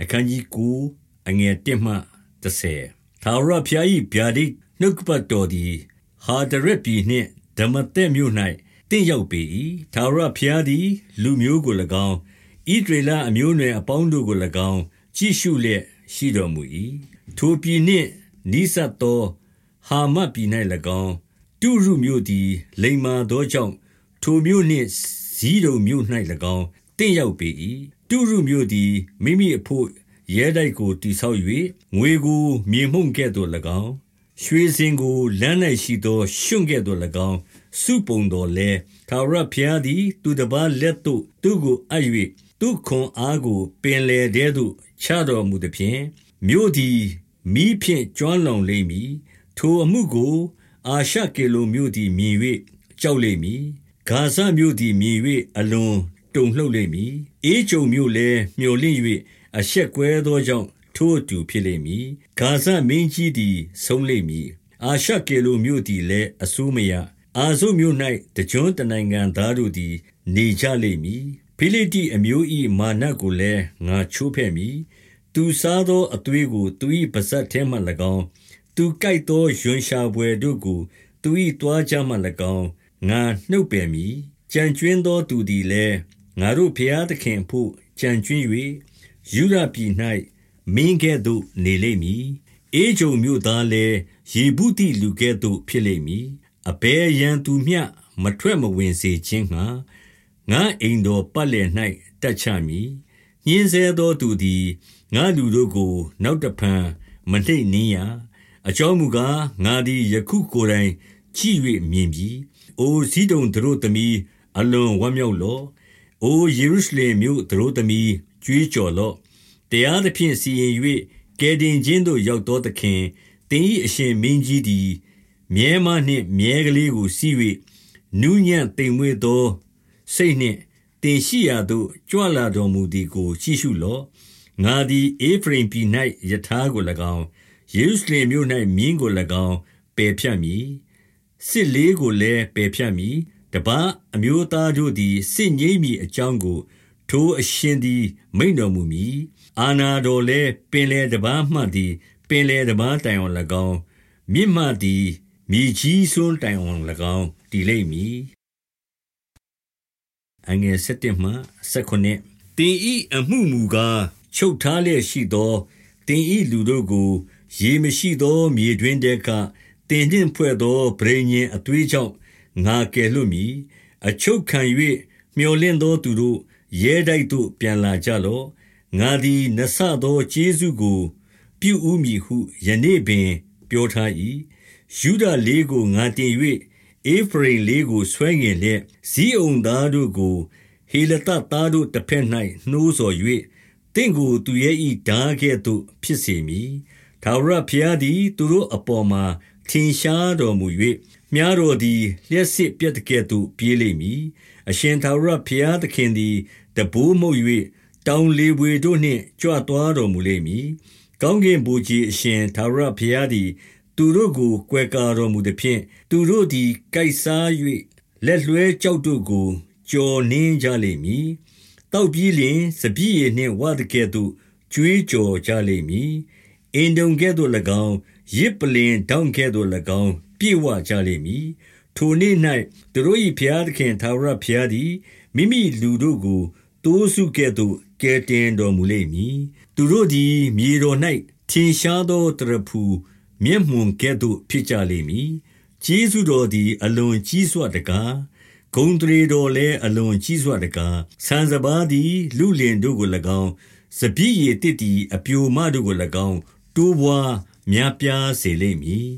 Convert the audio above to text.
အခန်းကြီးကိုအငယ်1မှ30ထာဝရဘုရား၏ဗျာဒိတ်နှုတ်ကပတ်တော်သည် ဟာဒရက်ပြည်နှင့်ဓမ္မသက်မြို့၌တင့်ရောက်ပေ၏ထာဝရဘုရားသည် လူမျိုးကို၎င်းဣဒရေလအမျိုးအနွယ်အပေါင်းတို့ကို၎င်းကြည့်ရှုလျက်ရှိတော်မူ၏ထိုပြည်နှင့်နိစတ်သော ဟာမတ်ပြည်၌၎င်းတုရုမြို့သည် လိမ္မာသောကြောင့်ထိုမြို့နှင့်ဇီးတုံမြို့၌၎င်းတင့်ရောက်ပေ၏ တုရုမြို့သည် မိမိအဖို့ ရဲတိုက်ကို တည်ဆောက်၍ငွေကို မြေမှုန့်ကဲ့သို့၎င်း ရွှေစင်ကို လမ်း၌ရှိသော ရွှွန့်ကဲ့သို့၎င်း စုပုံတော်လဲသာရဖျားသည် သူတပားလက်သို့ သူကိုအပ်၍သူခွန်အားကို ပင်လေတဲ့သို့ ချတော်မူသည်ဖြင့် မြို့သည်မိဖြင့် ကျွမ်းလောင်လိမ့်မည် ထိုအမှုကို အာရှကေလိုမြို့သည် မြင်၍ကြောက်လိမ့်မည် ဂါဇမြို့သည် မြင်၍အလွန် တုန်လှုပ်လိမ့်မည်။အေဂျုံမြို့လည်းမျော်လင့်၍အရှက်ကွဲသောကြောင့်ထိုအတူဖြစ်လိမ့်မည်။ဂါဇမင်းကြီးသည်ဆုံးလိမ့်မည်။အာရှကေလိုမြို့သည်လည်းအစိုးမရ။အာဇုမြို့၌တကြွတနိုင်ငံသားတို့သည် နေကြလိမ့်မည်။ဖိလိတိအမျိုး၏မာနကိုလည်းငါချိုးဖဲ့မည်။သူစားသောအသွေးကိုသူ၏ပါဇက်ထဲမှ၎င်း၊သူကိုက်သောရွံရှာဘွယ်တို့ကိုသူ၏သွားကြမှ၎င်းငါနှုတ်ပယ်မည်။ကြံကျွင်းသောသူသည်လည်း ငါတို့ဘုရားသခင်အဘို့ကျန်ကြွင်း၍ယုဒပြည်၌မင်းကဲ့သို့နေလိမ့်မည်။ဧကြုံမြို့သားလည်းယေဗုသိလူကဲ့သို့ဖြစ်လိမ့်မည်။အဘယ်ရန်သူမျှမထွက်မဝင်စေခြင်းငှါငါအိမ်တော်ပတ်လည်၌တပ်ချမည်။ညှင်းဆဲသောသူသည်ငါလူတို့ကို နောက်တဖန်မနှိပ်နင်းရ။အကြောင်းမူကားငါသည်ယခုကိုယ်တိုင်ကြည့်၍မြင်ပြီ။အိုဇိဒုန်သတို့သမီးအလွန်ဝမ်းမြောက်လော့။ အိုယေရုရှလင်မြို့သတို့သမီး ကြွေးကြော်လော့။တရားသဖြင့် စီရင်၍ကယ်တင်ခြင်းသို့ ရောက်သောသခင်၊သင်၏အရှင်မင်းကြီးသည် မြည်းမနှင့် မြည်းကလေးကိုစီး၍နူးညံ့သိမ်မွေ့သောစိတ်နှင့် သင်ရှိရာသို့ ကြွလာတော်မူသည်ကို ကြည့်ရှုလော့။ငါသည် ဧဖရိမ်ပြည်၌ရထားကို၎င်း၊ယေရုရှလင်မြို့၌မြင်းကို၎င်း ပယ်ဖြတ်မည်။စစ်လေးကိုလည်း ပယ်ဖြတ်မည် တပါးအမျိုးသားတို့သည် စစ်ငြိမ်းမည်အကြောင်းကို ထိုအရှင်သည် မိန့်တော်မူမည်။အာဏာတော်လည်း ပင်လယ်တပါးမှသည် ပင်လယ်တပါးတိုင်အောင်၎င်း၊မြစ်မှသည် မြေကြီးစွန်းတိုင်အောင်၎င်း တည်လိမ့်မည်။သင်၏အမှုမူကား၊ချုပ်ထားလျက်ရှိသော သင်၏လူတို့ကို ရေမရှိသော မြေတွင်းထဲက သင်နှင့်ဖွဲ့သော ပဋိညာဉ်အသွေးကြောင့် ငါကယ်လွှတ်မည်။အချုပ်ခံ၍မြော်လင့်သောသူတို့၊ရဲတိုက်သို့ ပြန်လာကြလော့။ငါသည် နှစ်ဆသောကျေးဇူးကို ပြုဦးမည်ဟု ယနေ့ပင် ပြောထား၏။ယုဒလေးကို ငါတင်၍ဧဖရိမ်လေးကို ဆွဲငင်လျက်၊ဇိအုန်သားတို့ကို ဟေလသသားတို့တဘက်၌နှိုးဆော်၍သင့်ကို သူရဲ၏ထားကဲ့သို့ ဖြစ်စေမည်။ထာဝရဘုရားသည် သူတို့အပေါ်မှာ ထင်ရှားတော်မူ၍ မြှားတော်သည် လျှပ်စစ်ပြက်သကဲ့သို့ ပြေးလိမ့်မည်။အရှင်ထာဝရဘုရားသခင်သည် တံပိုးမှုတ်၍တောင်လေဘွေတို့နှင့် ကြွသွားတော်မူလိမ့်မည်။ကောင်းကင်ဗိုလ်ခြေအရှင် ထာဝရဘုရားသည် သူတို့ကို ကွယ်ကာတော်မူသဖြင့်၊သူတို့သည် ကိုက်စား၍လက်လွှဲကျောက်တို့ကို ကျော်နင်းကြလိမ့်မည်။သောက်ပြီးလျှင် စပျစ်ရည်နှင့် ဝသကဲ့သို့ ကြွေးကြော်ကြလိမ့်မည်။အင်တုံကဲ့သို့၎င်း၊ယဇ်ပလ္လင်ထောင့်ကဲ့သို့၎င်း ပြည့်ဝကြလိမ့်မည်။ထိုနေ့၌သူတို့၏ဘုရားသခင် ထာဝရဘုရားသည် မိမိလူတို့ကို သိုးစုကဲ့သို့ ကယ်တင်တော်မူလိမ့်မည်။သူတို့သည် မြေတော်၌ထင်ရှားသော သရဖူမျက်မွန်ကဲ့သို့ ဖြစ်ကြလိမ့်မည်။ကျေးဇူးတော်သည် အလွန်ကြီးစွတကား။ဂုဏ်အသရေတော်လည်း အလွန်ကြီးစွတကား။ဆန်စပါးသည် လုလင်တို့ကို၎င်း၊စပျစ်ရည်သစ်သည် အပျိုမတို့ကို၎င်း တိုးပွါးများပြားစေလိမ့်မည်